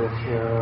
آیت کا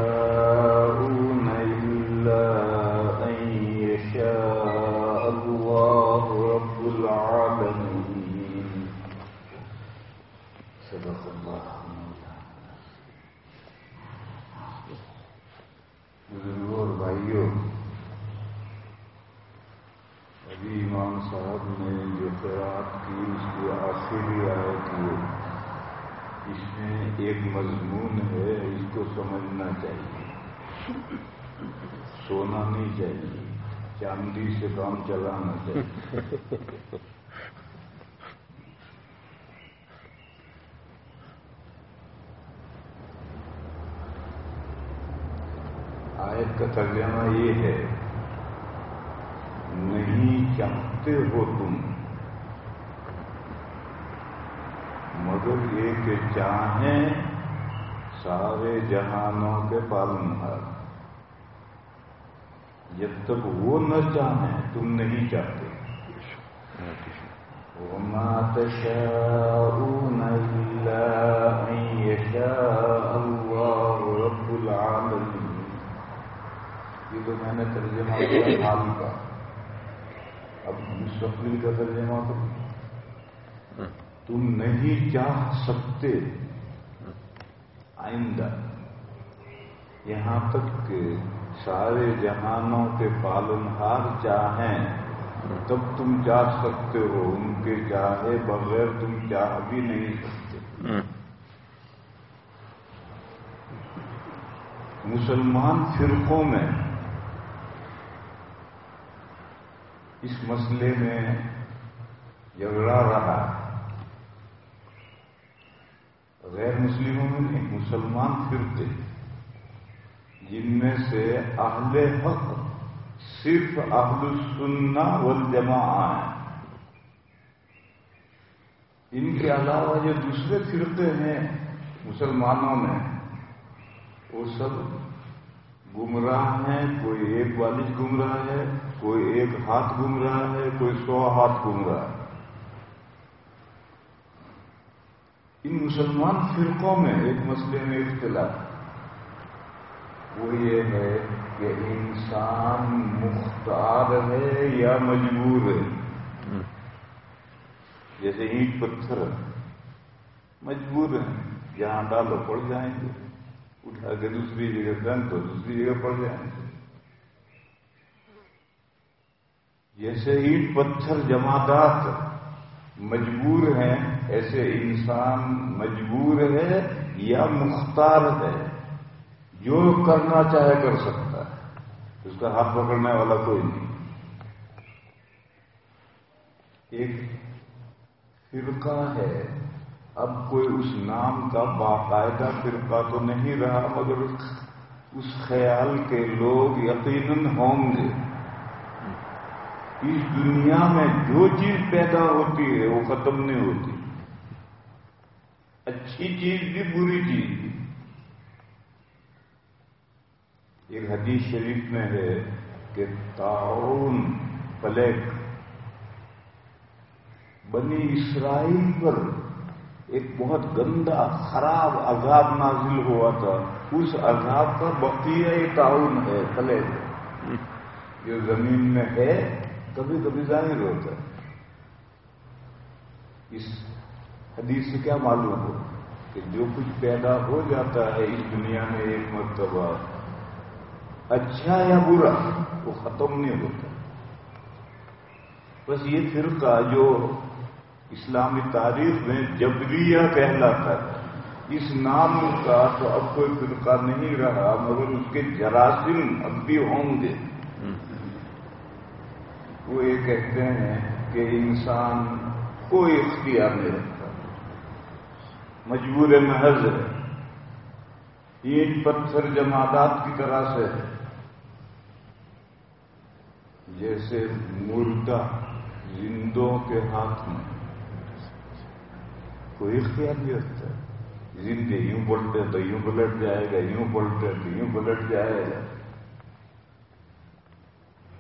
کہ چاہیں سارے جہانوں کے پالن ہار جب تک وہ نہ چاہیں تم نہیں چاہتے۔ وما تشاءون إلا أن يشاء الله رب العالمين۔ یہ تو میں نے ترجمہ کیا حال کا۔ اب مستقبل کا ترجمہ تو تم نہیں چاہ سکتے آئندہ۔ یہاں تک کہ سارے جہانوں کے پالنہار چاہیں تب تم جا سکتے ہو ان کے چاہے بغیر تم چاہ بھی نہیں سکتے۔ مسلمان فرقوں میں اس مسئلے میں جھگڑا رہا۔ غیر مسلموں میں نہیں، مسلمان فرقے جن میں سے اہل حق صرف اہل السنہ والجماع ہیں۔ ان کے علاوہ جو دوسرے فرقے ہیں، مسلمانوں میں، وہ سب گمراہ ہیں۔ کوئی ایک والد گمراہ ہے، کوئی ایک ہاتھ گمراہ ہے، کوئی سو ہاتھ گمراہ ہے۔ ان مسلمان فرقوں میں ایک مسئلے میں اختلاف وہ یہ ہے کہ انسان مختار ہے یا مجبور ہے۔ جیسے اینٹ پتھر۔ مجبور ہے جہاں ڈالو پڑ جائیں گے۔ اٹھا کے دوسری جگہ دن تو دوسری جگہ پڑ جائیں گے۔ جیسے اینٹ پتھر جماعت مجبور ہیں ایسے انسان مجبور ہے یا مختار ہے، جو کرنا چاہے کر سکتا ہے۔ اس کا ہاتھ پکڑنے والا کوئی نہیں۔ ایک فرقہ ہے۔ اب کوئی اس نام کا باقاعدہ فرقہ تو نہیں رہا، مگر اس خیال کے لوگ یقیناً ہوں گے۔ اس دنیا میں جو چیز پیدا ہوتی ہے، وہ ختم نہیں ہوتی۔ اچھی چیز بھی بری چیز بھی۔ ایک حدیث شریف میں ہے کہ تعاون پلیک بنی اسرائیل پر ایک بہت گندا، خراب عذاب نازل ہوا تھا۔ اس عذاب کا بقیہ تعاون ہے پلیک جو زمین میں ہے کبھی کبھی ظاہر ہوتا ہے۔ اس حدیث سے کیا معلوم ہو کہ جو کچھ پیدا ہو جاتا ہے اس دنیا میں ایک مرتبہ اچھا یا برا، وہ ختم نہیں ہوتا۔ بس یہ فرقہ جو اسلامی تاریخ میں جبریہ کہلاتا ہے، اس نام کا تو اب کوئی فرقہ نہیں رہا، مگر اس کے جراثیم اب بھی ہوں گے۔ وہ یہ کہتے ہیں کہ انسان کوئی اختیار نہیں رکھتا۔ مجبور محض ہے۔ اینٹ پتھر جماعت کی طرح سے جیسے مردہ زندوں کے ہاتھ میں۔ کوئی اختیار نہیں ہوتا۔ زندے یوں پلٹے تو یوں پلٹ جائے گا، یوں پلٹے تو یوں پلٹ جائے گا۔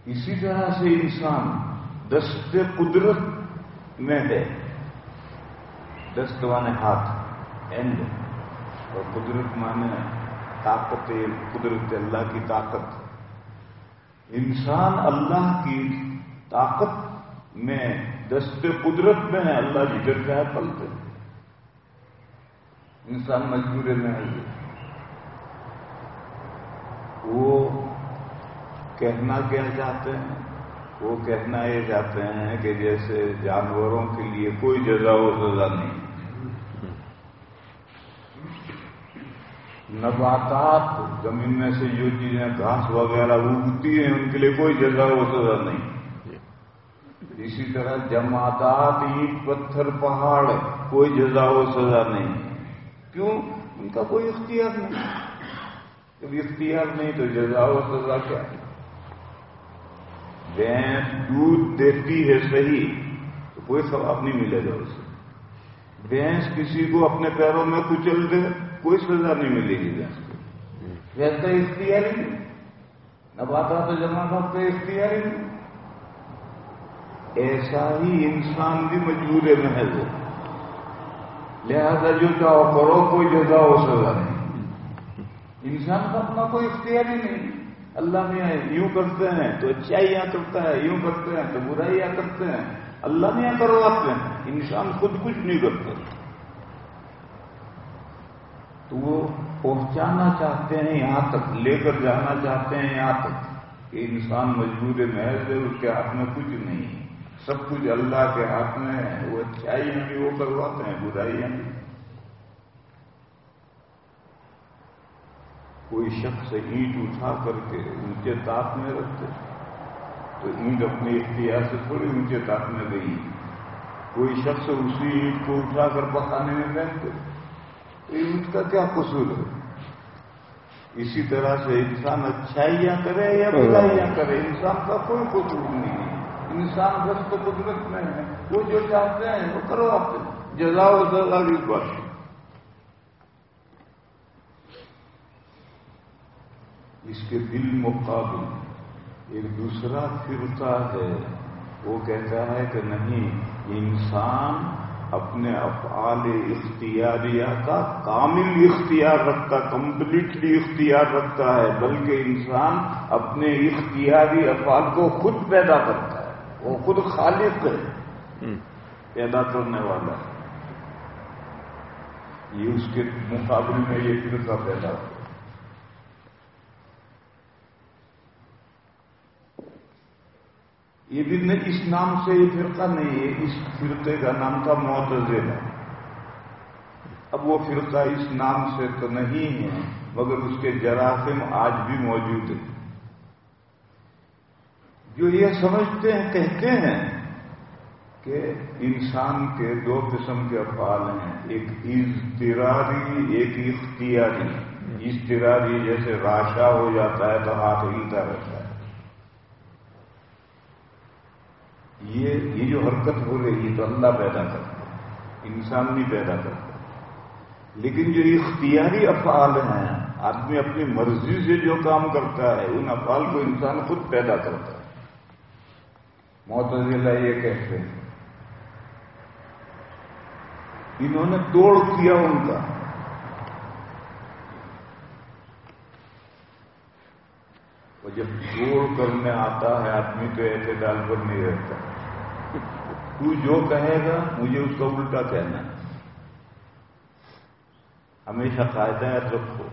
اسی طرح سے انسان دست قدرت میں ہے۔ دست مانے ہاتھ۔ اینڈ اور قدرت مانے طاقت قدرت اللہ کی طاقت. انسان اللہ کی طاقت میں دست قدرت میں ہے، اللہ جدھر کا ہے، پلتے انسان مجبور میں ہے. وہ کہنا کیا چاہتے ہیں؟ وہ کہنا یہ چاہتے ہیں کہ جیسے جانوروں کے لیے کوئی جزا و سزا نہیں. نباتات، زمین میں سے جو چیزیں، گھاس وغیرہ اگتی ہیں، ان کے لیے کوئی جزا و سزا نہیں۔ اسی طرح جماعتات اینٹ پتھر، پہاڑ کوئی جزا و سزا نہیں۔ کیوں؟ ان کا کوئی اختیار نہیں۔ جب اختیار نہیں تو جزا و سزا کیا؟ بھینس دودھ دیتی ہے صحیح، تو کوئی ثواب نہیں ملے گا اسے بھینس کسی کو اپنے پیروں میں کچل دے۔ کوئی سزا نہیں ملے گی بھینس کو۔ بھینس کا تو جمع کا اختیار ہی نہیں ایسا ہی انسان بھی مجبور ہے محض۔ لہذا جو چاہو کرو، کوئی جزا ہو سزا نہیں۔ انسان کا اپنا کوئی اختیار ہی نہیں۔ اللہ میں یوں کرتے ہیں تو اچھائیاں کرتا ہے، یوں کرتے ہیں تو برائیاں کرتے ہیں۔ اللہ میں کرواتے ہیں۔ انسان خود کچھ نہیں کرتے تو وہ پہنچانا چاہتے ہیں، یہاں تک لے کر جانا چاہتے ہیں، یہاں تک کہ انسان مجبور محض ہے، اس کے ہاتھ میں کچھ نہیں سب کچھ اللہ کے ہاتھ میں ہے، وہ اچھائیاں بھی، وہ کرواتے ہیں، برائیاں بھی۔ کوئی شخص اینٹ اٹھا کر کے اونچے تاپ میں رکھتے، تو اینٹ اپنے اختیار سے تھوڑی اونچے تاپ میں گئی۔ کوئی شخص اسی اینٹ کو اٹھا کر پکانے میں بیٹھتے۔ تو کا کیا قصور ہے؟ اسی طرح سے انسان اچھائیاں کرے یا برائیاں کرے، انسان کا کوئی قصور نہیں ہے۔ انسان بس تو قدرت میں ہے۔ وہ جو چاہتے ہیں وہ کرو آپ۔ جزا و سزا کی بات اس کے بالمقابل ایک دوسرا فرقہ ہے۔ وہ کہتا ہے کہ نہیں انسان اپنے افعال اختیاریہ کا کامل اختیار رکھتا کمپلیٹلی اختیار رکھتا ہے بلکہ انسان اپنے اختیاری افعال کو خود پیدا کرتا ہے وہ خود خالق ہے۔ پیدا کرنے والا۔ ہے یہ اس کے مقابلے میں یہ فرقہ پیدا ہو یہ بھی نہیں اس نام سے یہ فرقہ نہیں ہے، اس فرقے کا نام تھا معتزلہ۔ اب وہ فرقہ اس نام سے تو نہیں ہے، مگر اس کے جراثم آج بھی موجود ہیں۔ جو یہ سمجھتے ہیں، کہتے ہیں کہ انسان کے دو قسم کے افعال ہیں۔ ایک اضطراری، ایک اختیاری۔ اضطراری جیسے راشا ہو جاتا ہے تو ہاتھ ہلتا رہتا ہے۔ یہ یہ جو حرکت ہو رہی ہے تو اللہ پیدا کرتا ہے، انسان نہیں پیدا کرتا لیکن جو اختیاری افعال ہیں، آدمی اپنی مرضی سے جو کام کرتا ہے، ان افعال کو انسان خود پیدا کرتا ہے۔ معتزلہ یہ کہتے ہیں۔ انہوں نے توڑ کیا ان کا اور جب توڑ کرنے آتا ہے، آدمی تو ایسے ڈال پر نہیں رہتا۔ تو جو کہے گا، مجھے اس کا الٹا کہنا ہے۔ ہمیشہ قاعدہ رکھو۔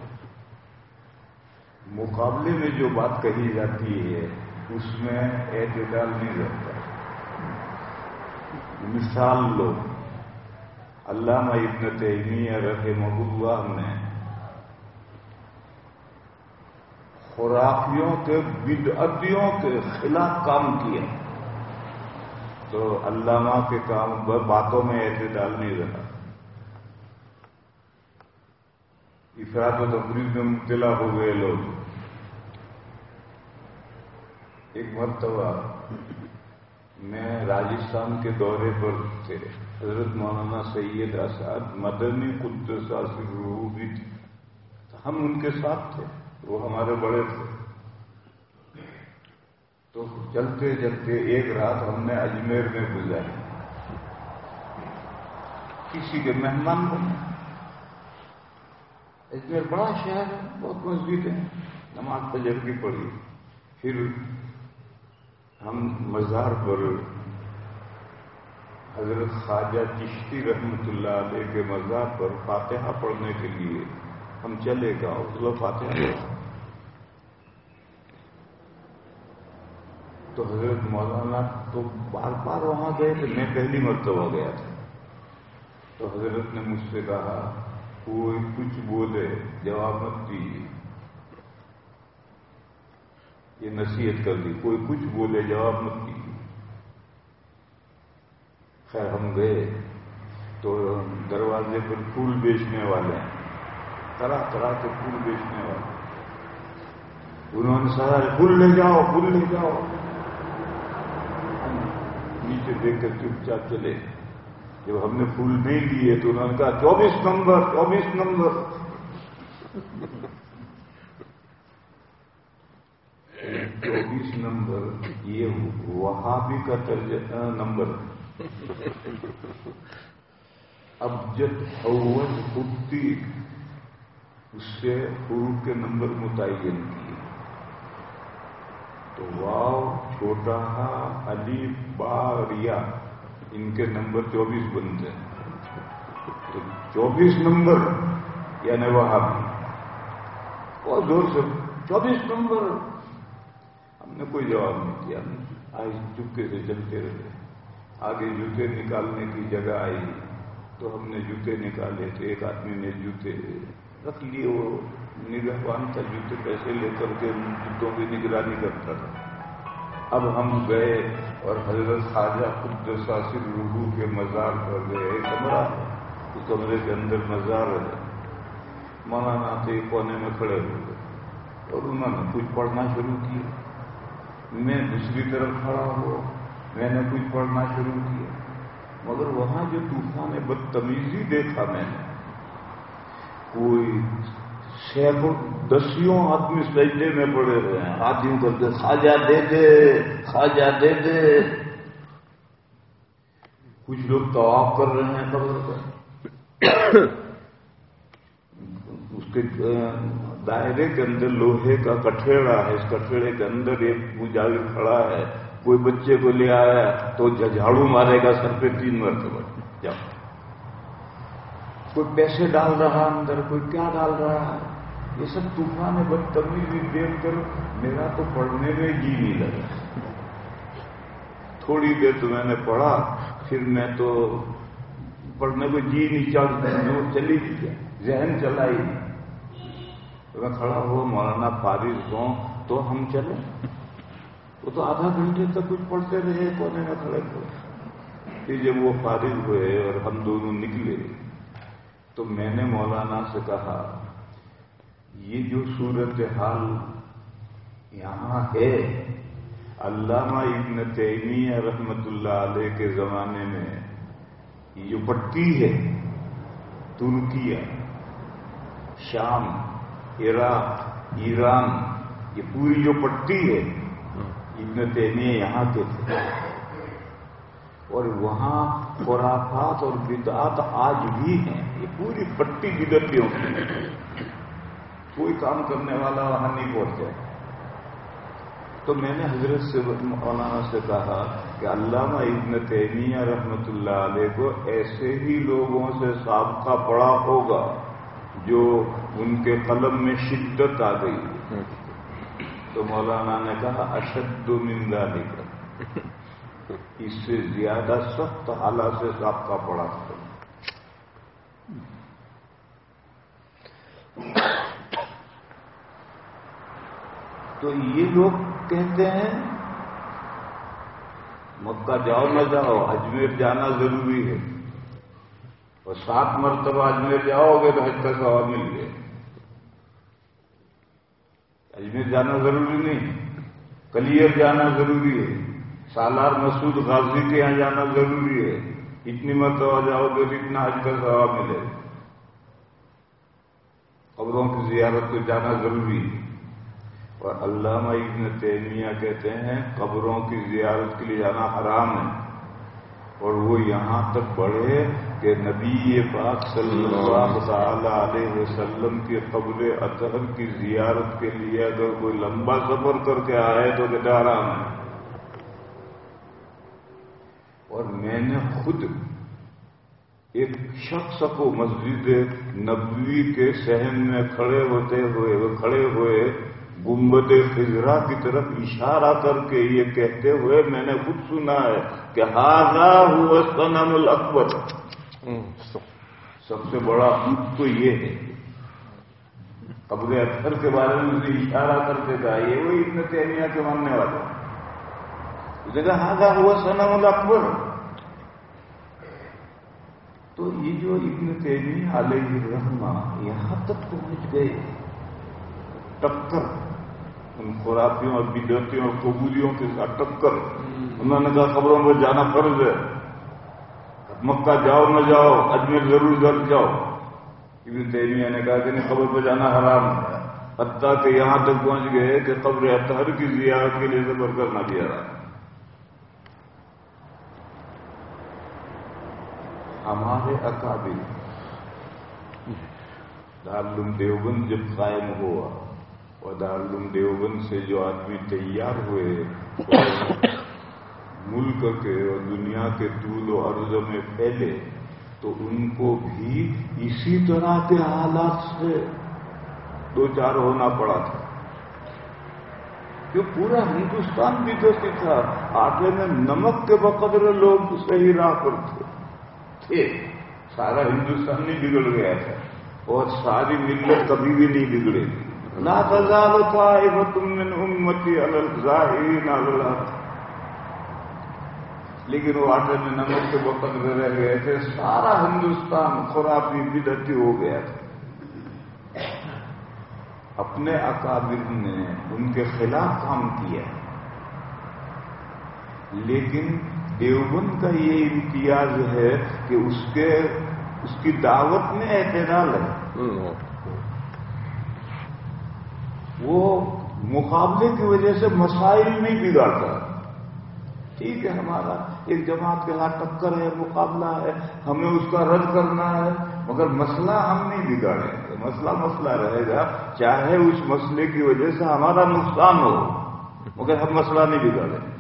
مقابلے میں جو بات کہی جاتی ہے، اس میں اعتدال نہیں رہتا۔ مثال لو۔ علامہ ابن تیمیہ رحمہ اللہ نے خوراکیوں کے، بدعتیوں کے خلاف کام کیا۔ تو علامہ کے کام باتوں میں اعتدال نہیں رہا۔ افراد و تفریح میں مبتلا ہو گئے لوگ۔ ایک مرتبہ میں راجستھان کے دورے پر تھے۔ حضرت مولانا سید اسعد مدنی قدس سے روح بھی تھی ہم ان کے ساتھ تھے۔ وہ ہمارے بڑے تھے۔ تو چلتے چلتے ایک رات ہم نے اجمیر میں گزاری۔ کسی کے مہمان بنے اجمیر بڑا شہر ہے، بہت مسجد ہے۔ نماز تجربی پڑی پھر ہم مزار پر حضرت خواجہ چشتی رحمت اللہ علیہ کے مزار پر فاتحہ پڑھنے کے لیے ہم چلے گا اس فاتحہ تو حضرت مولانا تو بار بار وہاں گئے تھے میں پہلی مرتبہ گیا تھا۔ تو حضرت نے مجھ سے کہا، کوئی کچھ بولے، جواب مت دیجیے یہ نصیحت کر دی، کوئی کچھ بولے، جواب مت دیجیے خیر، ہم گئے۔ تو دروازے پر پھول بیچنے والے ہیں۔ طرح طرح کے پھول بیچنے والے انہوں نے سارا پھول لے جاؤ، پھول لے جاؤ۔ نیچے دیکھ کر چپ چاپ چلے۔ جب ہم نے پھول نہیں لیے تو انہوں نے کہا، چوبیس نمبر چوبیس نمبر۔ چوبیس نمبر، یہ وہاں بھی کا نمبر۔ اب جب اول خودی اس سے حروف کے نمبر متعین۔ کیے تو واؤ چھوٹا علی باریا ان کے نمبر چوبیس بنتے ہیں۔ تو چوبیس نمبر یعنی وہاں۔ بھی اور زور سے، چوبیس نمبر۔ ہم نے کوئی جواب نہیں کیا۔ آج چپکے سے چلتے رہے۔ آگے جوتے نکالنے کی جگہ آئی۔ تو ہم نے جوتے نکالے تھے ایک آدمی نے جوتے رکھ لیے۔ وہ نگہبان تھا جوتے پیسے لے کر کے جوتوں کی نگرانی کرتا تھا۔ اب ہم گئے اور حضرت خواجہ خود ساسر روحو کے مزار پر گئے۔ کمرہ اس کمرے کے اندر مزار ہے۔ مولانا تھے کونے میں کھڑے ہو گئے اور انہوں نے کچھ پڑھنا شروع کیا۔ میں دوسری طرف کھڑا ہوا۔ میں نے کچھ پڑھنا شروع کیا۔ مگر وہاں جو طوفان بدتمیزی دیکھا میں نے، کوئی سینکڑوں دسیوں آدمی سجدے میں پڑے ہوئے ہیں۔ آدمی کرتے خواجہ دے دے، خواجہ دے دے۔ کچھ لوگ طواف کر رہے ہیں قبر اس کے دائرے کے اندر لوہے کا کٹھیڑا ہے۔ اس کٹھیڑے کے اندر ایک پوجاری کھڑا ہے۔ کوئی بچے کو لے آیا تو جھاڑو مارے گا، سر پہ تین مرتبہ۔ جاؤ۔ کوئی پیسے ڈال رہا اندر، کوئی کیا ڈال رہا ہے؟ یہ سب طوفان بدتمیزی دیکھ کر میرا تو پڑھنے میں جی نہیں لگا۔ تھوڑی دیر تو میں نے پڑھا، پھر میں تو پڑھنے کو جی نہیں چل چلی گیا ذہن چلا ہی میں کھڑا ہوا، مولانا فارغ ہوں، تو ہم چلیں۔ وہ تو آدھا گھنٹے تک کچھ پڑھتے رہے، کونے میں کھڑے کھڑے پھر جب وہ فارغ ہوئے اور ہم دونوں نکلے تو میں نے مولانا سے کہا یہ جو صورت حال یہاں ہے علامہ ابن تیمیہ رحمت اللہ علیہ کے زمانے میں یہ جو پٹی ہے ترکیہ شام عراق ایران یہ پوری جو پٹی ہے ابن تیمیہ یہاں کے تھے۔ اور وہاں خرافات اور بدعات آج بھی ہیں، یہ پوری پٹی بدتیوں کی۔ کوئی کام کرنے والا وہاں نہیں پہنچا تو میں نے حضرت سے مولانا سے کہا کہ علامہ ابن تیمیہ رحمت اللہ علیہ کو ایسے ہی لوگوں سے سابقہ پڑا ہوگا جو ان کے قلم میں شدت آ گئی۔ تو مولانا نے کہا، اشد مندا کر اس سے زیادہ سخت حالات سے سابقہ پڑا تھا تو یہ لوگ کہتے ہیں، مکہ جاؤ نہ جاؤ اجمیر جانا ضروری ہے۔ اور سات مرتبہ اجمیر جاؤ گے تو حج کا سواب مل گئے اجمیر جانا ضروری نہیں کلیئر جانا ضروری ہے۔ سالار مسعود غازی کے یہاں جانا ضروری ہے۔ اتنی مرتبہ جاؤ گے اتنا حج کا ثواب ملے۔ قبروں کی زیارت کو جانا ضروری ہے۔ اور علامہ ابن تیمیہ کہتے ہیں، قبروں کی زیارت کے لیے جانا حرام ہے۔ اور وہ یہاں تک بڑھے کہ نبی پاک صلی اللہ تعالی علیہ وسلم کے قبر اطہر کی زیارت کے لیے اگر کوئی لمبا سفر کر کے آئے تو کہتے آرام ہے اور میں نے خود ایک شخص کو مسجد نبوی کے سہن میں کھڑے ہوتے ہوئے وہ کھڑے ہوئے گمبد خزرا کی طرف اشارہ کر کے یہ کہتے ہوئے میں نے خود سنا ہے کہ ہاضا ہوا سنم الاکبر سب سے بڑا دکھ تو یہ ہے۔ قبر اکثر کے بارے میں مجھے اشارہ کرتے تھا یہ وہی اتنے تیمیہ کے ماننے والے جگہ ہاضا ہوا سنم الاکبر تو یہ جو ابن تیمیہ علیہ رحمہ یہاں تک پہنچ گئے ٹکر ان خرابیوں اور بدعتیوں اور قبولیوں کے ساتھ ٹکر انہوں نے کہا خبروں میں جانا فرض ہے۔ مکہ جاؤ نہ جاؤ اجمیر ضرور ضرور جاؤ۔ ابن تیمیہ نے کہا کہ نہیں خبر پہ جانا حرام ہے۔ حتیٰ کہ یہاں تک پہنچ گئے کہ قبر اطہر کی زیارت کے لیے زبر کرنا دیا رہا ہمارے اکابر دارالعلوم دیوبند جب قائم ہوا اور دارالعلوم دیوبند سے جو آدمی تیار ہوئے ملک کے اور دنیا کے طول و عرض میں پھیلے تو ان کو بھی اسی طرح کے حالات سے دو چار ہونا پڑا تھا۔ کہ پورا ہندوستان بھی تو تھا۔ آگے میں نمک کے بقدر لوگ صحیح راہ پر تھے۔ تھے سارا ہندوستان نہیں بگڑ گیا تھا، اور ساری ملت کبھی بھی نہیں بگڑے۔ گی لا تزال طائفة من امتی علی الظاہرین علی لیکن وہ آٹے میں نمک کے وقت میں رہ گئے تھے، سارا ہندوستان خرابی بدتی ہو گیا تھا۔ اپنے اکابر نے ان کے خلاف کام کیا۔ لیکن دیوبند کا یہ امتیاز ہے کہ اس کے اس کی دعوت میں اعتدال ہے۔ وہ مقابلے کی وجہ سے مسائل نہیں بگاڑتا ٹھیک ہے، ہمارا ایک جماعت کے ہاتھ ٹکر ہے، مقابلہ ہے، ہمیں اس کا رد کرنا ہے، مگر مسئلہ ہم نہیں بگاڑیں۔ گے مسئلہ مسئلہ رہے گا، چاہے اس مسئلے کی وجہ سے ہمارا نقصان ہو، مگر ہم مسئلہ نہیں بگاڑیں۔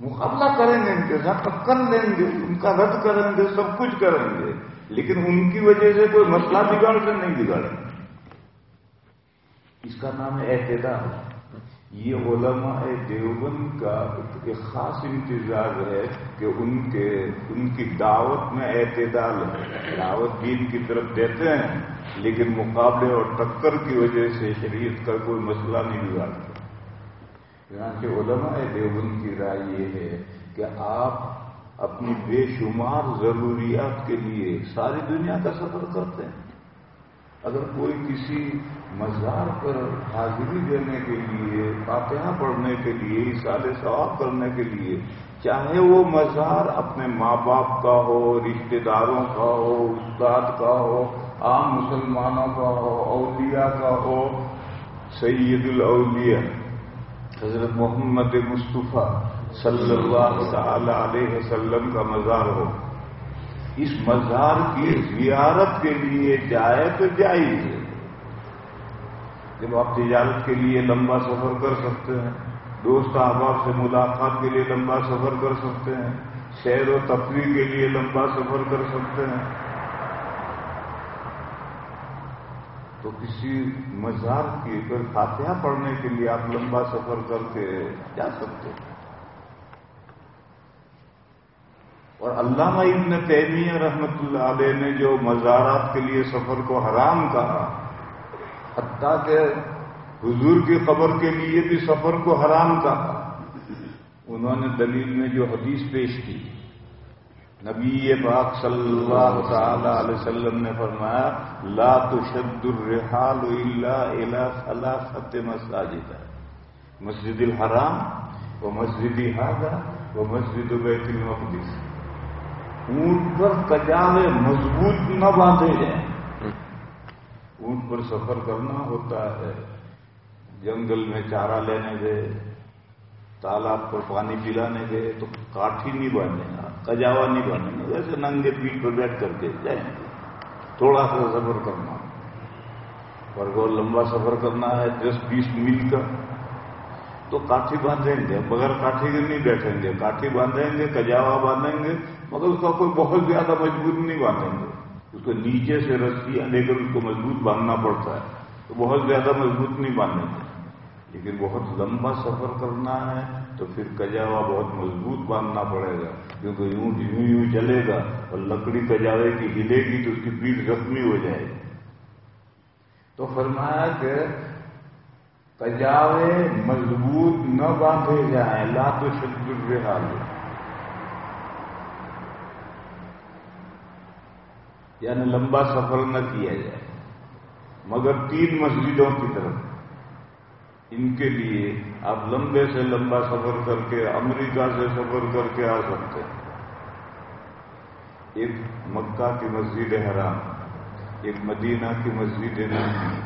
مقابلہ کریں گے ان کے ساتھ ٹکر لیں گے، ان کا رد کریں گے، سب کچھ کریں گے۔ لیکن ان کی وجہ سے کوئی مسئلہ بگاڑ کر نہیں بگاڑیں۔ گے اس کا نام ہے اعتدال یہ علماء دیوبند کا ایک خاص انتظار ہے کہ ان کے ان کی دعوت میں اعتدال ہے دعوت دین کی طرف دیتے ہیں، لیکن مقابلے اور ٹکر کی وجہ سے شریعت کا کوئی مسئلہ نہیں بگاڑتے یہاں کے علماء دیوبند کی رائے یہ ہے کہ آپ اپنی بے شمار ضروریات کے لیے ساری دنیا کا سفر کرتے ہیں۔ اگر کوئی کسی مزار پر حاضری دینے کے لیے، فاتحہ پڑھنے کے لیے سال ثواب کرنے کے لیے، چاہے وہ مزار اپنے ماں باپ کا ہو رشتے داروں کا ہو، استاد کا ہو، عام مسلمانوں کا ہو، اولیاء کا ہو سید الاولیاء حضرت محمد مصطفیٰ صلی اللہ تعالی علیہ وسلم کا مزار ہو۔ اس مزار کی زیارت کے لیے جائے تو جائز جب آپ تجارت کے لیے لمبا سفر کر سکتے ہیں، دوست احباب سے ملاقات کے لیے لمبا سفر کر سکتے ہیں، سیر و تفریح کے لیے لمبا سفر کر سکتے ہیں تو کسی مزار کی پھر فاتحہ پڑھنے کے لیے آپ لمبا سفر کر کے جا سکتے ہیں۔ اور علامہ ابن تیمیہ رحمت اللہ علیہ نے جو مزارات کے لیے سفر کو حرام کہا، حتیٰ کہ حضور کی قبر کے لیے بھی سفر کو حرام کہا، انہوں نے دلیل میں جو حدیث پیش کی۔ نبی پاک صلی اللہ تعالی علیہ وسلم نے فرمایا، لا تشد الرحال الا الى ثلاثه مساجد. مسجد الحرام وہ مسجدی ہاگا وہ مسجد بیت المقدس. اونٹ پر کجاوے مضبوط نہ باندھے جائیں۔ اونٹ پر سفر کرنا ہوتا ہے۔ جنگل میں چارہ لینے گئے، تالاب پر پانی پلانے گئے، تو کاٹھی نہیں باندھیں کجاوا نہیں باندھیں گا ویسے ننگے پیٹ پر بیٹھ کر کے جائیں۔ گے تھوڑا سا سفر کرنا۔ اور وہ لمبا سفر کرنا ہے، دس بیس میل کا۔ تو کاٹھی باندھیں گے بغیر کاٹھی کے نہیں بیٹھیں گے۔ کاٹھی باندھیں گے، کجاوا باندھیں گے، مگر اس کا کوئی بہت زیادہ مجبور نہیں باندھیں گے۔ اس کو نیچے سے رسیاں لے کر اس کو مضبوط باندھنا پڑتا ہے۔ تو بہت زیادہ مضبوط نہیں باندھیں گے۔ لیکن بہت لمبا سفر کرنا ہے تو پھر کجاوا بہت مضبوط باندھنا پڑے گا، کیونکہ یوں یوں یوں چلے گا اور لکڑی کجاوے کی ہلے گی تو اس کی پیٹ زخمی ہو جائے گی۔ تو فرمایا کہ کجاوے مضبوط نہ باندھے جائیں، لا تو شد الرحال۔ یعنی لمبا سفر نہ کیا جائے، مگر تین مسجدوں کی طرف۔ ان کے لیے آپ لمبے سے لمبا سفر کر کے، امریکہ سے سفر کر کے آ سکتے ہیں۔ ایک مکہ کی مسجد حرام، ایک مدینہ کی مسجد نبی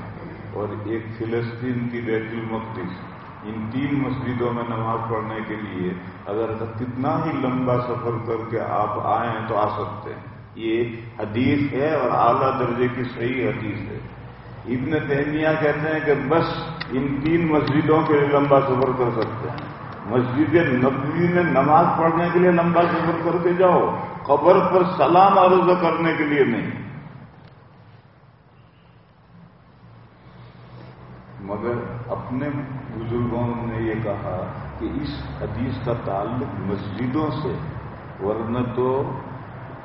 اور ایک فلسطین کی بیت المقدس۔ ان تین مسجدوں میں نماز پڑھنے کے لیے اگر کتنا ہی لمبا سفر کر کے آپ آئیں تو آ سکتے ہیں۔ یہ حدیث ہے اور اعلیٰ درجے کی صحیح حدیث ہے۔ ابن تیمیہ کہتے ہیں کہ بس ان تین مسجدوں کے لیے لمبا سفر کر سکتے ہیں۔ مسجد نبوی میں نماز پڑھنے کے لیے لمبا سفر کر کے جاؤ، قبر پر سلام عرض کرنے کے لیے نہیں۔ مگر اپنے بزرگوں نے یہ کہا کہ اس حدیث کا تعلق مسجدوں سے، ورنہ تو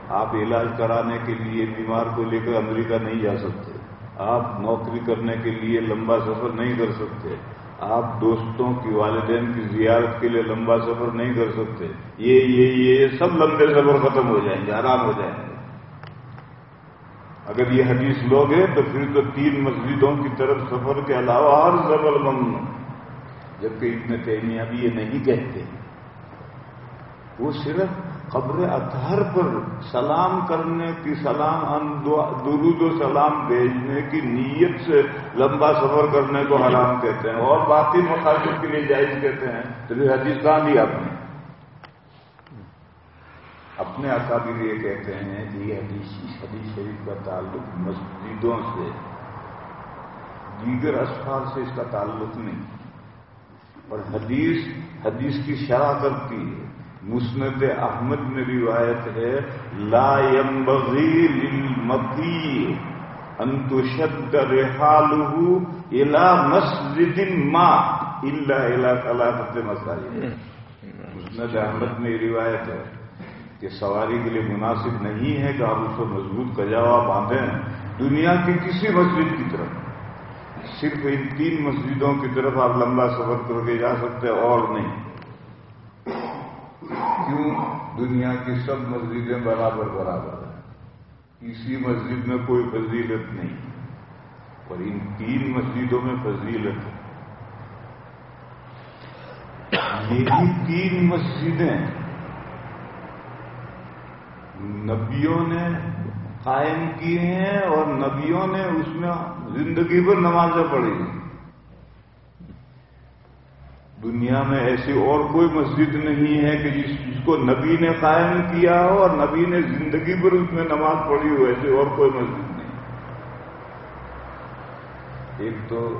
آپ علاج کرانے کے لیے بیمار کو لے کر امریکہ نہیں جا سکتے۔ آپ نوکری کرنے کے لیے لمبا سفر نہیں کر سکتے۔ آپ دوستوں کی والدین کی زیارت کے لیے لمبا سفر نہیں کر سکتے۔ یہ یہ یہ سب لمبے سفر ختم ہو جائیں گے، آرام ہو جائیں گے۔ اگر یہ حدیث لوگ ہیں تو پھر تو تین مسجدوں کی طرف سفر کے علاوہ اور زبر ممنوع جبکہ اتنے تیمیاں بھی یہ نہیں کہتے۔ وہ صرف قبر اطہر پر سلام کرنے کی سلام درود و سلام بھیجنے کی نیت سے لمبا سفر کرنے کو حرام کہتے ہیں اور باقی مقاصد کے لیے جائز کہتے ہیں۔ تو یہ حدیث کہاں دی آپ نے؟ اپنے اکابر یہ کہتے ہیں کہ یہ حدیث حدیث شریف کا تعلق مسجدوں سے، دیگر اسفار سے اس کا تعلق نہیں اور حدیث حدیث کی شرح کرتی ہے۔ مسند احمد میں روایت ہے لا ينبغي للمقی ان تشد رحاله الى مسجد ما الا الى ثلاثه مساجد. مسند احمد میں روایت ہے کہ سواری کے لیے مناسب نہیں ہے کہ آپ اس کو مضبوط کجاوا باندھیں۔ دنیا کی کسی مسجد کی طرف صرف ان تین مسجدوں کی طرف آپ لمبا سفر کر کے جا سکتے اور نہیں۔ کیوں دنیا کی سب مسجدیں برابر برابر ہیں؟ کسی مسجد میں کوئی فضیلت نہیں، اور ان تین مسجدوں میں فضیلت ہے۔ یہی تین مسجدیں نبیوں نے قائم کی ہیں اور نبیوں نے اس میں زندگی پر نمازیں پڑھی ہیں۔ دنیا میں ایسی اور کوئی مسجد نہیں ہے کہ جس جس کو نبی نے قائم کیا ہو اور نبی نے زندگی پر اس میں نماز پڑھی ہو، ایسی اور کوئی مسجد نہیں۔ ایک تو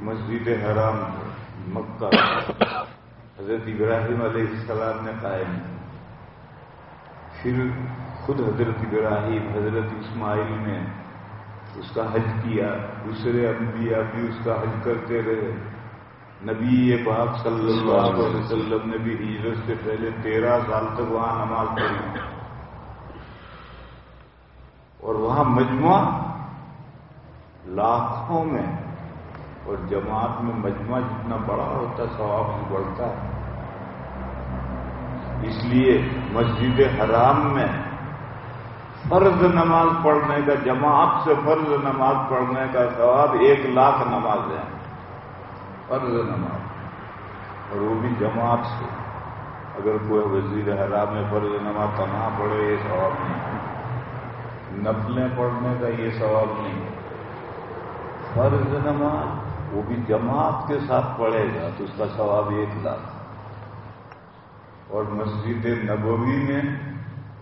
مسجد حرام مکہ۔ حضرت ابراہیم علیہ السلام نے قائم پھر خود حضرت ابراہیم، حضرت اسماعیل نے اس کا حج کیا۔ دوسرے انبیاء بھی اس کا حج کرتے رہے۔ نبی پاک صلی اللہ علیہ وسلم نے بھی ہجرت سے پہلے تیرہ سال تک وہاں نماز پڑھی۔ اور وہاں مجموعہ لاکھوں میں اور جماعت میں مجموعہ جتنا بڑا ہوتا ثواب سے بڑھتا ہے۔ اس لیے مسجد حرام میں فرض نماز پڑھنے کا، جماعت سے فرض نماز پڑھنے کا ثواب ایک لاکھ نماز ہے۔ فرض نماز اور وہ بھی جماعت سے۔ اگر کوئی وزیر حرام میں فرض نماز تنہا پڑے، یہ ثواب نہیں۔ نفلیں پڑھنے کا یہ ثواب نہیں۔ فرض نماز وہ بھی جماعت کے ساتھ پڑھے گا، تو اس کا ثواب ایک لاکھ اور مسجد نبوی میں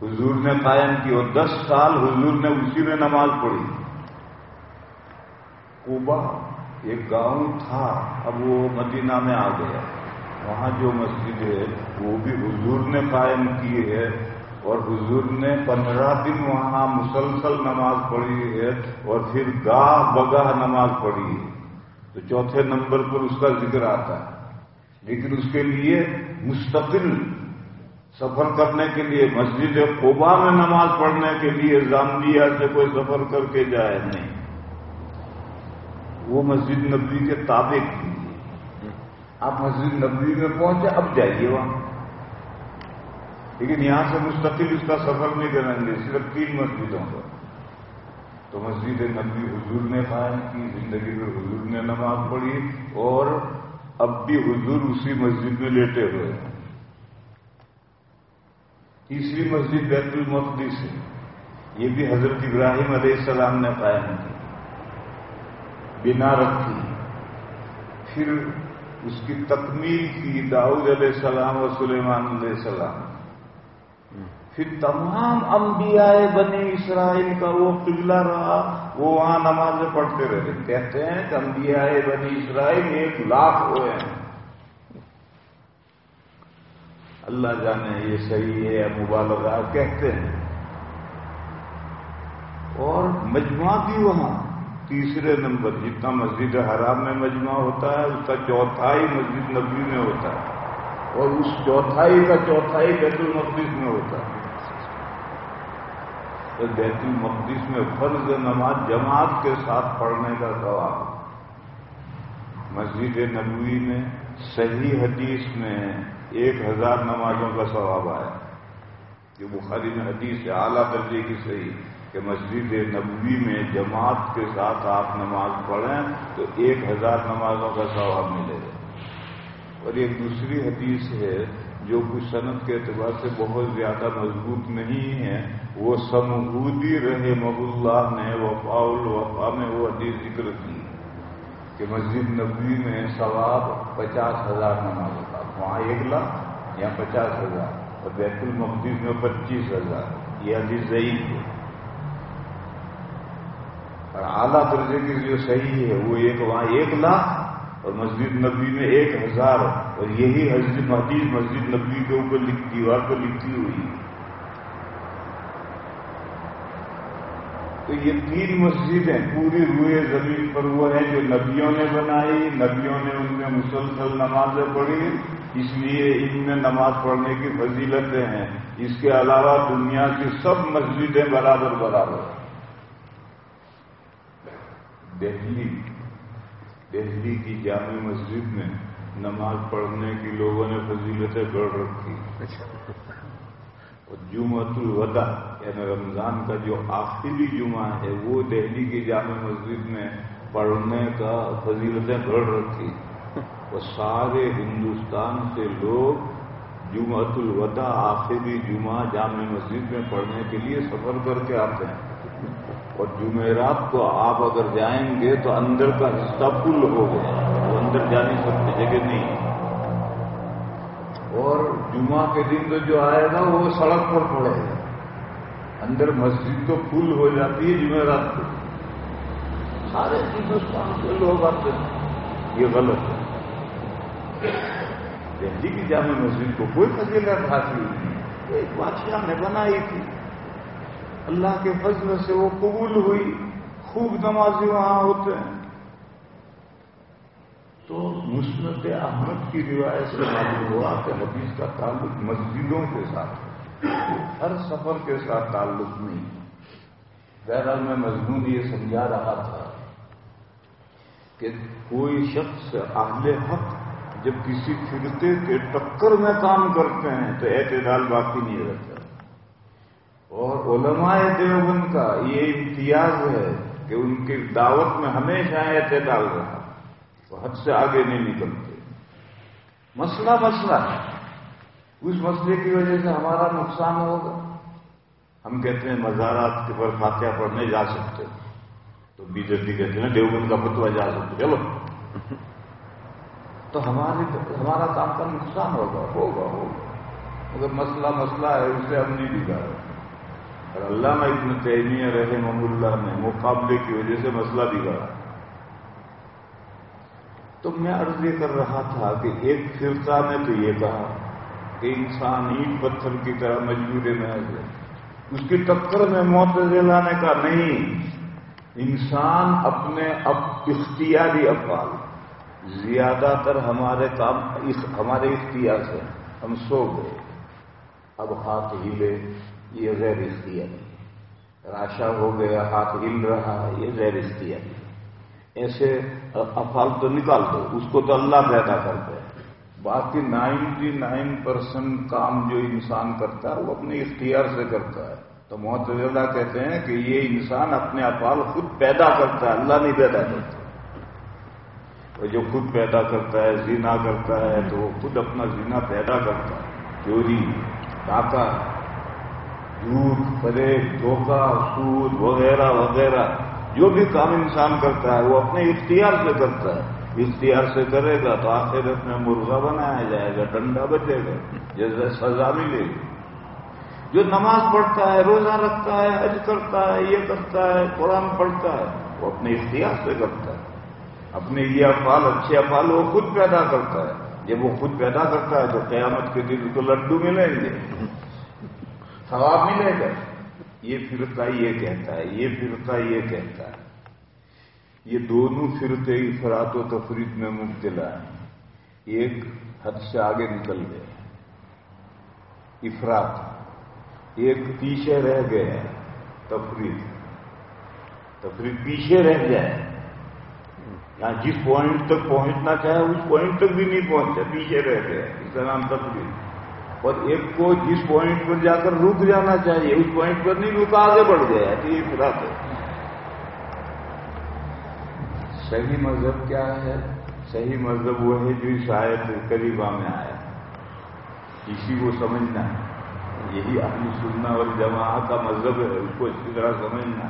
حضور نے قائم کی اور دس سال حضور نے اسی میں نماز پڑھی۔ کوبا ایک گاؤں تھا، اب وہ مدینہ میں آ گیا۔ وہاں جو مسجد ہے، وہ بھی حضور نے قائم کی ہے اور حضور نے پندرہ دن وہاں مسلسل نماز پڑھی ہے اور پھر گاہ بگاہ نماز پڑھی ہے۔ تو چوتھے نمبر پر اس کا ذکر آتا ہے۔ لیکن اس کے لیے مستقل سفر کرنے کے لیے، مسجد قبا میں نماز پڑھنے کے لیے زامبیا سے کوئی سفر کر کے جائے نہیں۔ وہ مسجد نبوی کے تابع کی آپ مسجد نبوی میں پہنچے، اب جائیے وہاں۔ لیکن یہاں سے مستقل اس کا سفر نہیں کریں گے، صرف تین مسجدوں پر۔ تو مسجد نبوی حضور نے قائم کی، زندگی میں حضور نے نماز پڑھی اور اب بھی حضور اسی مسجد میں لیٹے ہوئے ہیں۔ تیسری مسجد بیت المقدس ہے۔ یہ بھی حضرت ابراہیم علیہ السلام نے قائم کی۔ بنا رکھی۔ پھر اس کی تکمیل کی داؤد علیہ السلام اور سلیمان علیہ السلام۔ پھر تمام انبیاء بنی اسرائیل کا وہ قبلہ رہا، وہ وہاں نمازیں پڑھتے رہے۔ کہتے ہیں کہ انبیاء بنی اسرائیل ایک لاکھ ہوئے ہیں۔ اللہ جانے یہ صحیح ہے یا مبالغہ کہتے ہیں۔ اور مجموعہ بھی وہاں۔ تیسرے نمبر جتنا مسجد حرام میں مجموعہ ہوتا ہے، اس کا چوتھائی مسجد نبی میں ہوتا ہے۔ اور اس چوتھائی کا چوتھائی بیت المقدس میں ہوتا ہے۔ تو بیت المقدس میں فرض نماز جماعت کے ساتھ پڑھنے کا سوال مسجد نبوی میں، صحیح حدیث میں ایک ہزار نمازوں کا ثواب آیا۔ کہ بخاری میں حدیث اعلیٰ درجے کی صحیح۔ کہ مسجد نبوی میں جماعت کے ساتھ آپ نماز پڑھیں تو ایک ہزار نمازوں کا ثواب ملے گا۔ اور ایک دوسری حدیث ہے جو کچھ صنعت کے اعتبار سے بہت زیادہ مضبوط نہیں ہے، وہ سمہودی رہے اللہ نے وفا الوفا میں وہ حدیث ذکر کی کہ مسجد نبوی میں ثواب پچاس ہزار نماز ہوتا وہاں ایک لاکھ یا پچاس ہزار اور بیت المقدس میں پچیس ہزار۔ یہ حدیث صحیح ہے۔ اور اعلیٰ درجے کی جو صحیح ہے، وہ ایک وہاں ایک لاکھ اور مسجد نبی میں ایک ہزار اور یہی حضرت حدیث مسجد نبی کے اوپر دیوار پر لکھی ہوئی تو یہ تین مسجدیں پوری روئے زمین پر وہ ہیں جو نبیوں نے بنائی، نبیوں نے ان میں مسلسل نمازیں پڑھی اس لیے ان میں نماز پڑھنے کی فضیلتیں ہیں۔ اس کے علاوہ دنیا کی سب مسجدیں برابر برابر دہلی دہلی کی جامع مسجد میں نماز پڑھنے کی لوگوں نے فضیلتیں گڑھ رکھی۔ اور جمعت الوداع یعنی رمضان کا جو آخری جمعہ ہے وہ دہلی کی جامع مسجد میں پڑھنے کا فضیلتیں گڑھ رکھی۔ وہ سارے ہندوستان سے لوگ جمعت الوداع آخری جمعہ جامع مسجد میں پڑھنے کے لیے سفر کر کے آتے ہیں۔ اور جمعرات کو آپ اگر جائیں گے تو اندر کا حصہ پل ہو گیا۔ وہ اندر جانے سکتے، جگہ نہیں۔ اور جمعہ کے دن تو جو آئے گا، وہ سڑک پر پڑے گا۔ اندر مسجد تو پل ہو جاتی ہے جمعرات کو۔ سارے ہندوستان کے لوگ آتے ہیں۔ یہ غلط ہے۔ دہلی کی جامع مسجد کو کوئی فضیلت حاصل نہیں۔ ایک بادشاہ نے بنائی تھی۔ اللہ کے فضل سے وہ قبول ہوئی، خوب نمازی وہاں ہوتے ہیں۔ تو مسنت احمد کی روایت سے معلوم ہوا کہ حدیث کا تعلق مسجدوں کے ساتھ ہر سفر کے ساتھ تعلق نہیں۔ بہرحال میں مضمون یہ سمجھا رہا تھا کہ کوئی شخص اہل حق جب کسی فرقے کے ٹکر میں کام کرتے ہیں تو اعتدال باقی نہیں رہتا۔ اور علماء دیوبند کا یہ امتیاز ہے کہ ان کی دعوت میں ہمیشہ اعتدال رہا، وہ حد سے آگے نہیں نکلتے۔ مسئلہ مسئلہ اس مسئلے کی وجہ سے ہمارا نقصان ہوگا۔ ہم کہتے ہیں مزارات کے پر فاتحہ پڑھنے جا سکتے۔ تو بی جے پی کہتے ہیں دیوبند کا فتوا جا سکتے چلو۔ تو ہماری ہمارا کام کا نقصان ہوگا ہوگا ہوگا۔ اگر مسئلہ مسئلہ ہے اسے ہم نہیں بگاڑے اور اللہ میں اتنے تیمیہ رہے اللہ نے مقابلے کی وجہ سے مسئلہ بگاڑا۔ تو میں عرض یہ کر رہا تھا کہ ایک فرقہ نے تو یہ کہا کہ انسان اینٹ پتھر کی طرح مجبور میں ہے۔ اس کی ٹکر میں موت لانے کا نہیں، انسان اپنے اب اختیاری افعال، زیادہ تر ہمارے کام ہمارے اختیار سے ہم سو گئے۔ اب ہاتھ ہلے یہ غیر اختیاری راشا ہو گیا، ہاتھ ہل رہا ہے، یہ غیر اختیاری ایسے افعال تو نکال دو، اس کو تو اللہ پیدا کرتے ہیں باقی نائنٹی نائن پرسینٹ کام جو انسان کرتا ہے، وہ اپنے اختیار سے کرتا ہے۔ تو محتجہ کہتے ہیں کہ یہ انسان اپنے افعال خود پیدا کرتا ہے، اللہ نہیں پیدا کرتا۔ وہ جو خود پیدا کرتا ہے زینا کرتا ہے، تو وہ خود اپنا زینا پیدا کرتا ہے۔ چوری، ڈاکہ جھوٹ، فریب، دھوکہ، سود، وغیرہ وغیرہ، جو بھی کام انسان کرتا ہے، وہ اپنے اختیار سے کرتا ہے۔ اختیار سے کرے گا تو آخرت میں مرغا بنایا جائے گا، ڈنڈا بچے گا، جیسے سزا ملے گی۔ جو نماز پڑھتا ہے، روزہ رکھتا ہے، حج کرتا ہے، یہ کرتا ہے، قرآن پڑھتا ہے، وہ اپنے اختیار سے کرتا ہے۔ اپنے یہ افعال، اچھے افعال وہ خود پیدا کرتا ہے۔ جب وہ خود پیدا کرتا ہے تو قیامت کے دن تو لڈو ملیں گے۔ ثواب ملے گا۔ یہ فرقہ یہ کہتا ہے، یہ فرقہ یہ کہتا ہے۔ یہ دونوں فرقے افراد و تفرید میں مبتلا ہیں۔ ایک حد سے آگے نکل گئے افراد۔ ایک پیچھے رہ گئے تفرید۔ تفرید پیچھے رہ جائے یہاں جس پوائنٹ تک پہنچنا چاہے، اس پوائنٹ تک بھی نہیں پہنچا پیچھے رہ گئے اس کا نام تفرید۔ اور ایک کو جس پوائنٹ پر جا کر رک جانا چاہیے، اس پوائنٹ پر نہیں رکا، آگے بڑھ گیا تو یہ فرا ہے۔ صحیح مذہب کیا ہے؟ صحیح مذہب وہ ہے جو شاید قریبا میں آیا۔ کسی کو سمجھنا ہے۔ یہی اپنی سننا اور جماع کا مذہب ہے، اس کو اچھی طرح سمجھنا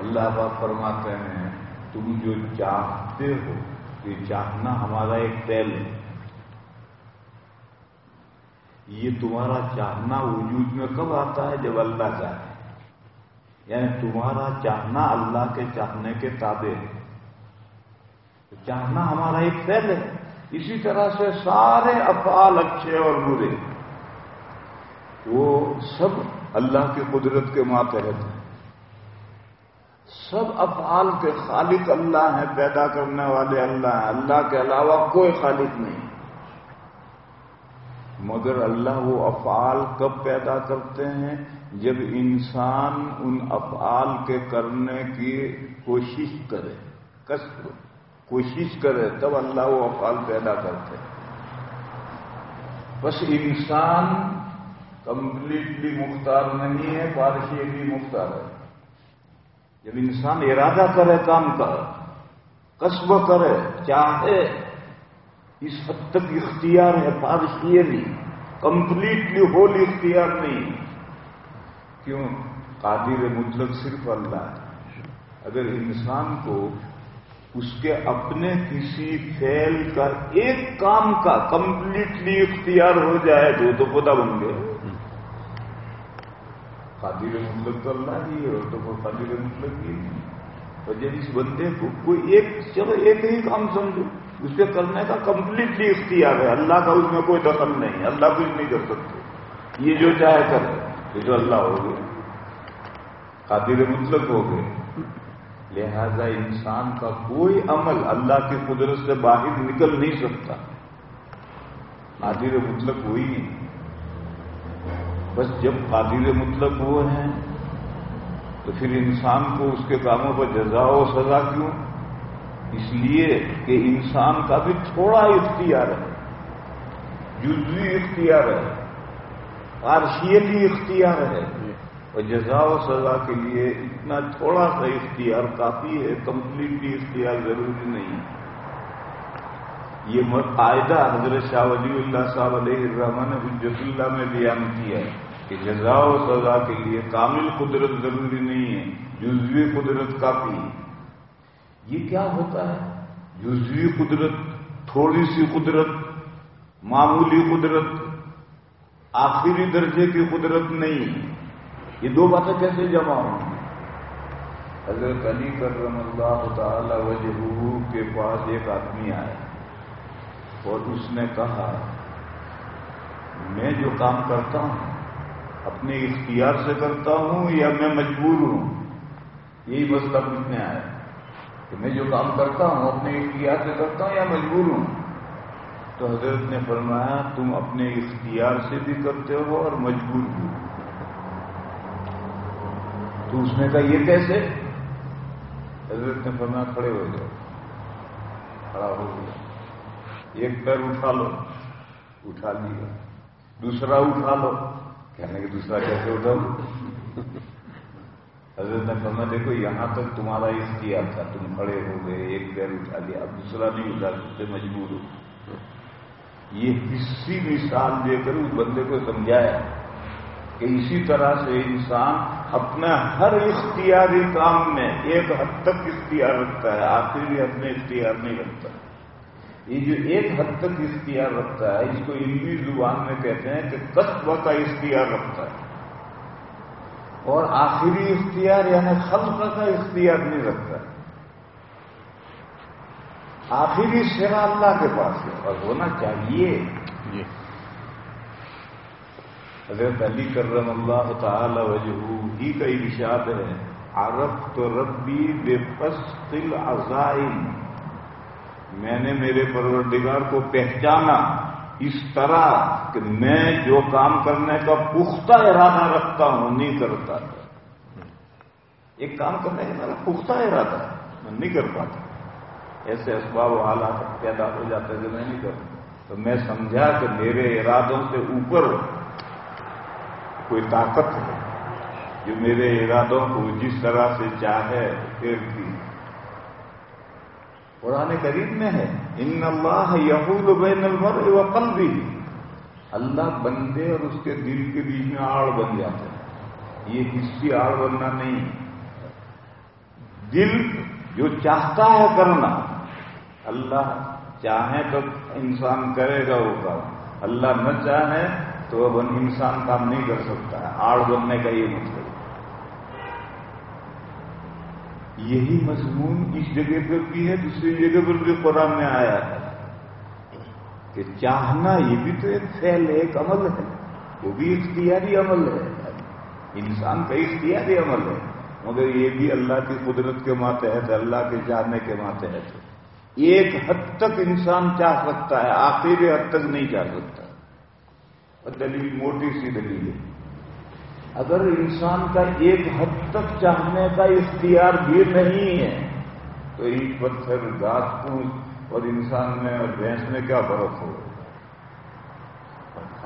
اللہ پاک فرماتے ہیں، تم جو چاہتے ہو، یہ چاہنا ہمارا ایک تیل ہے۔ یہ تمہارا چاہنا وجود میں کب آتا ہے؟ جب اللہ چاہے۔ یعنی تمہارا چاہنا اللہ کے چاہنے کے تابع ہے۔ چاہنا ہمارا ایک فیل ہے۔ اسی طرح سے سارے افعال اچھے اور برے، وہ سب اللہ کی قدرت کے ماتحت ہیں۔ سب افعال کے خالق اللہ ہیں، پیدا کرنے والے اللہ ہیں۔ اللہ کے علاوہ کوئی خالق نہیں۔ مگر اللہ وہ افعال کب پیدا کرتے ہیں؟ جب انسان ان افعال کے کرنے کی کوشش کرے کشف کوشش کرے، تب اللہ وہ افعال پیدا کرتے ہیں۔ بس انسان کمپلیٹلی مختار نہیں ہے پارشیلی مختار ہے۔ جب انسان ارادہ کرے، کام کا کسب کرے، چاہے اس حد تک اختیار ہے پارشی نہیں، کمپلیٹلی ہول اختیار نہیں۔ کیوں؟ قادر مطلق صرف اللہ ہے۔ اگر انسان کو اس کے اپنے کسی فیل کا ایک کام کا کمپلیٹلی اختیار ہو جائے تو تو خدا بن گئے۔ قادر مطلق تو اللہ ہی ہے تو وہ قادر مطلق ہی نہیں اور جب اس بندے کو کوئی ایک، چلو ایک ہی کام سمجھو۔ اس کے کرنے کا کمپلیٹلی اختیار ہے۔ اللہ کا اس میں کوئی دخل نہیں اللہ کچھ نہیں کر سکتے۔ یہ جو چاہے کر یہ جو اللہ ہو گئے قادر مطلق ہو گئے۔ لہذا انسان کا کوئی عمل اللہ کی قدرت سے باہر نکل نہیں سکتا۔ قادر مطلق ہوئی نہیں۔ بس جب قادر مطلق وہ ہیں، تو پھر انسان کو اس کے کاموں پر جزا و سزا کیوں؟ اس لیے کہ انسان کا بھی تھوڑا اختیار ہے جزوی اختیار ہے پارشیلی اختیار ہے۔ اور جزا و سزا کے لیے اتنا تھوڑا سا اختیار کافی ہے کمپلیٹلی اختیار ضروری نہیں۔ یہ قاعدہ حضرت شاہ ولی اللہ صاحب علیہ الرحمن حجت اللہ میں بیان کیا ہے کہ جزا و سزا کے لیے کامل قدرت ضروری نہیں ہے جزوی قدرت کافی یہ کیا ہوتا ہے؟ جزوی قدرت، تھوڑی سی قدرت، معمولی قدرت، آخری درجے کی قدرت نہیں۔ یہ دو باتیں کیسے جمع ہوں؟ حضرت علی کرم اللہ تعالی وجہ کے پاس ایک آدمی آیا اور اس نے کہا، میں جو کام کرتا ہوں، اپنے اختیار سے کرتا ہوں یا میں مجبور ہوں؟ یہی مسئلہ پوچھنے آیا؟ کہ میں جو کام کرتا ہوں، اپنے اختیار سے کرتا ہوں یا مجبور ہوں؟ تو حضرت نے فرمایا، تم اپنے اختیار سے بھی کرتے ہو اور مجبور بھی تو اس نے کہا، یہ کیسے؟ حضرت نے فرمایا، کھڑے ہو جاؤ۔ کھڑا ہو گیا ایک پیر اٹھا لو۔ اٹھا لیا۔ دوسرا اٹھا لو۔ کہنے کہ دوسرا کیسے اٹھا لو حضرت نے فرمایا، دیکھو، یہاں تک تمہارا اختیار تھا، تم کھڑے ہو گئے، ایک پیر اٹھا لیا اب دوسرا نہیں اٹھا سکتے مجبور ہو۔ یہ کسی مثال دے کر اس بندے کو سمجھایا کہ اسی طرح سے انسان اپنا ہر اختیاری کام میں ایک حد تک اختیار رکھتا ہے آخری حد میں اختیار نہیں رکھتا۔ یہ جو ایک حد تک اختیار رکھتا ہے، اس کو علمی زبان میں کہتے ہیں کہ قصبہ کا اختیار رکھتا ہے۔ اور آخری اختیار یعنی خلق کا اختیار نہیں رکھتا۔ آخری سیوا اللہ کے پاس ہے اور ہونا چاہیے۔ جی۔ حضرت علی کرم اللہ تعالی وجہ ہی کا ارشاد ہے عرب تو ربی بے پستل عزائم میں نے میرے پروردگار کو پہچانا۔ اس طرح کہ میں جو کام کرنے کا پختہ ارادہ رکھتا ہوں، نہیں کرتا۔ ایک کام کرنے کا میرا پختہ ارادہ میں نہیں کر پاتا۔ ایسے اسباب و حالات پیدا ہو جاتے کہ میں نہیں کروں تو میں سمجھا کہ میرے ارادوں سے اوپر کوئی طاقت ہے، جو میرے ارادوں کو جس طرح سے چاہے پھر بھی۔ قرآن کریم میں ہے، ان اللہ یہود بین المر و قلبی. اللہ بندے اور اس کے دل کے بیچ میں آڑ بن جاتے ہیں۔ یہ کسی آڑ بننا نہیں۔ دل جو چاہتا ہے کرنا، اللہ چاہے تو انسان کرے گا وہ کام۔ اللہ نہ چاہے تو اب انسان کام نہیں کر سکتا۔ ہے آڑ بننے کا یہ مطلب۔ یہی مضمون اس جگہ پر بھی ہے، دوسری جگہ پر بھی قرآن میں آیا ہے۔ کہ چاہنا یہ بھی تو ایک فیل ہے، ایک عمل ہے۔ وہ بھی اختیاری عمل ہے۔ انسان کا اختیاری عمل ہے۔ مگر یہ بھی اللہ کی قدرت کے ماتحت اللہ کے چاہنے کے ماتحت ہے۔ ایک حد تک انسان چاہ سکتا ہے، آخری حد تک نہیں چاہ سکتا۔ دلیل موٹی سی دلیل ہے۔ اگر انسان کا ایک حد تک چاہنے کا اختیار بھی نہیں ہے، تو ایک پتھر گاس پوچھ اور انسان میں اور بھینس میں کیا فرق ہو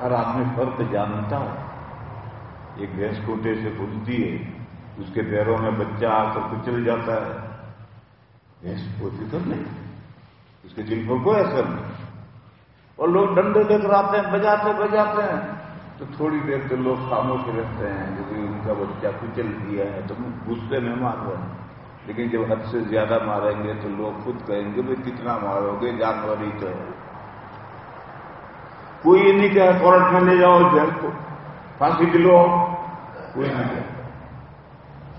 ہر آدمی فرق جانتا ہے ایک بھینس کوٹے سے پوچھتی ہے، اس کے پیروں میں بچہ آ کر کچل جاتا ہے۔ بھینس پوچھتی تو نہیں، اس کے دل پر کوئی اثر نہیں۔ اور لوگ ڈنڈے لے کر آتے ہیں، بجاتے بجاتے ہیں۔ تو تھوڑی دیر سے لوگ خاموش رہتے ہیں کیونکہ ان کا بچہ کچل دیا ہے تو غصے میں مار رہے ہیں۔ لیکن جب حد سے زیادہ ماریں گے تو لوگ خود کہیں گے، بھائی کتنا مارو گے؟ جانور ہی تو ہے۔ کوئی یہ نہیں کہ کورٹ میں لے جاؤ جیل کو پھانسی دلو کوئی نہیں کہ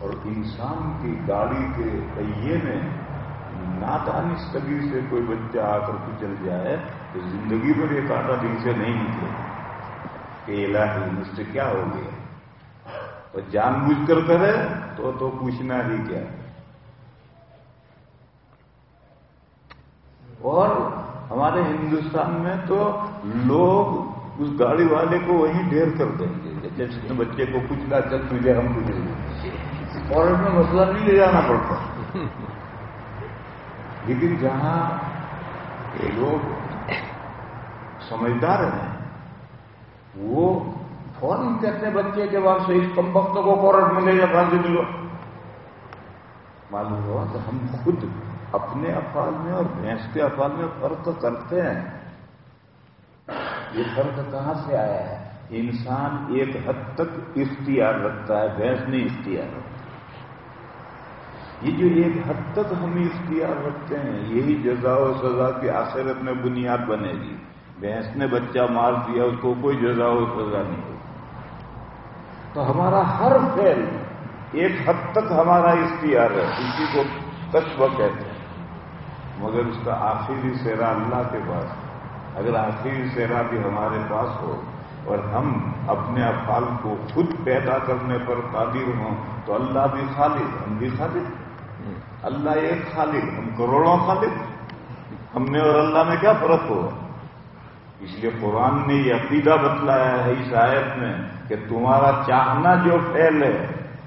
اور انسان کی گاڑی کے پہیے میں نادانی سبھی سے کوئی بچہ آ کر کچل جائے تو زندگی پر یہ کاٹا دل سے نہیں نکلے۔ کہ الہی مجھ سے کیا ہو گیا؟ اور جان بوجھ کر کرے تو تو پوچھنا ہی کیا؟ اور ہمارے ہندوستان میں تو لوگ اس گاڑی والے کو وہیں ڈھیر کر دیں گے جس نے بچے کو کچھ نہ چل تجھے ہم تجھے اور میں مسئلہ نہیں لے جانا پڑتا۔ لیکن جہاں یہ لوگ سمجھدار ہیں وہ فوراً کہتے بچے کے بعد سے اس کم وقت کو فوراً ملے یا پھانسی دلو معلوم ہوا تو ہم خود اپنے افعال میں اور بھینس کے افعال میں فرق کرتے ہیں۔ یہ فرق کہاں سے آیا ہے؟ انسان ایک حد تک اختیار رکھتا ہے، بھینس نہیں اختیار رکھتا۔ یہ جو ایک حد تک ہم اختیار رکھتے ہیں، یہی جزا و سزا کی آخرت میں بنیاد بنے گی۔ بھینس نے بچہ مار دیا، اس کو کوئی جزا و سزا نہیں ہوگی تو ہمارا ہر فیل ایک حد تک ہمارا اختیار ہے، اسی کو تشو کہتے ہیں۔ مگر اس کا آخری سیرا اللہ کے پاس اگر آخری سیرا بھی ہمارے پاس ہو اور ہم اپنے افعال کو خود پیدا کرنے پر قادر ہوں، تو اللہ بھی خالد، ہم بھی خالد۔ اللہ ایک خالد، ہم کروڑوں خالد۔ ہم نے اور اللہ میں کیا فرق ہوا؟ اس لیے قرآن نے یہ عقیدہ بتلایا ہے اس آیت میں کہ تمہارا چاہنا جو فیل ہے،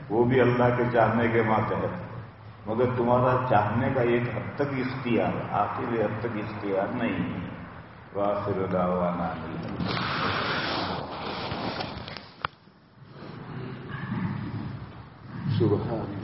وہ بھی اللہ کے چاہنے کے ماتحت مگر تمہارا چاہنے کا ایک حد تک اختیار، آخر حد تک اختیار نہیں ہے۔ واخر دعوانا سبحان